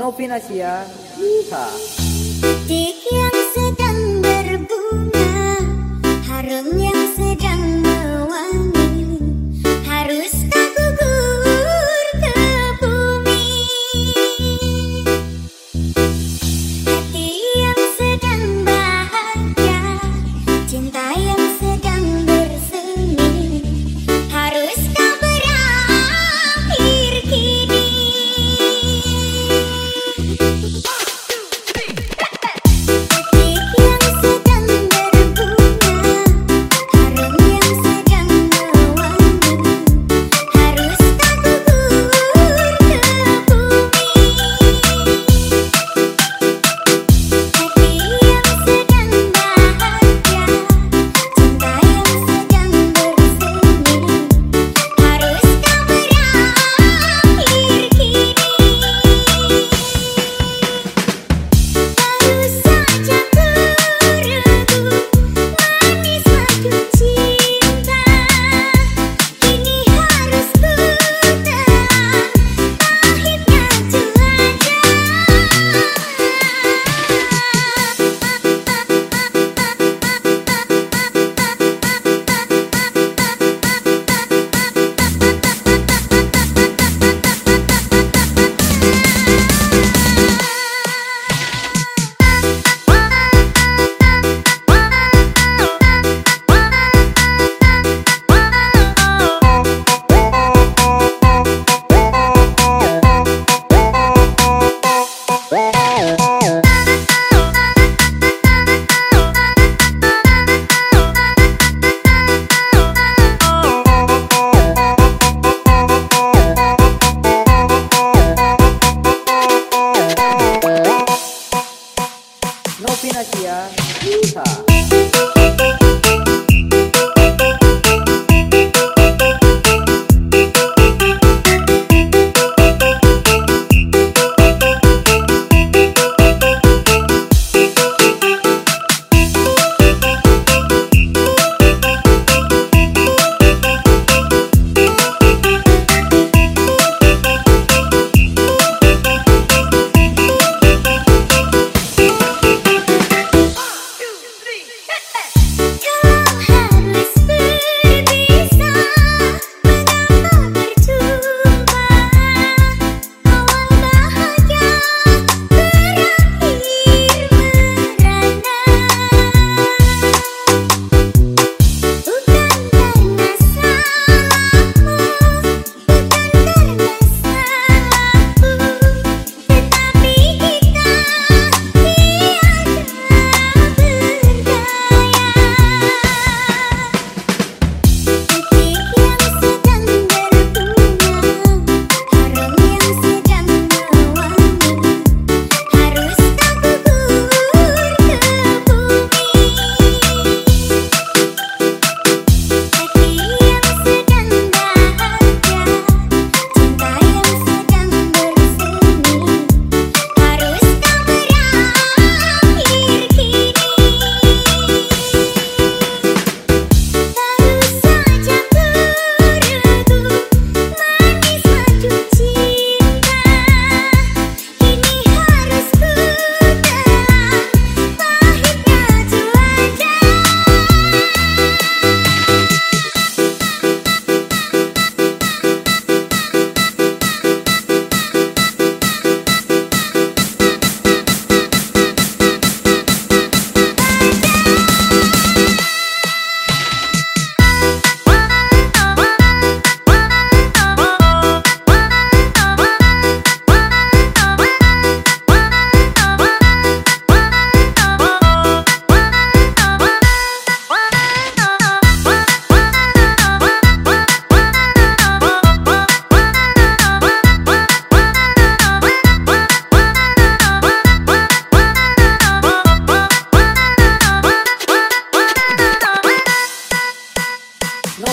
Novinasia, Yeehaw.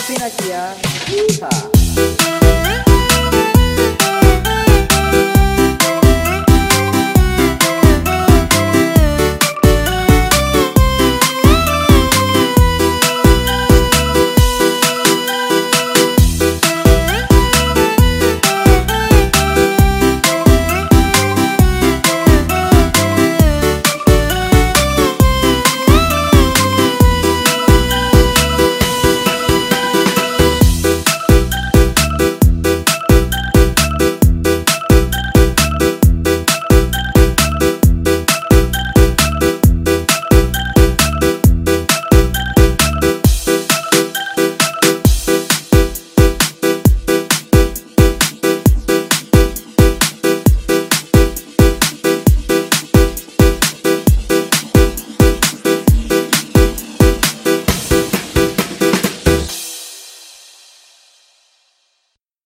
maafin aja. Yeehaw.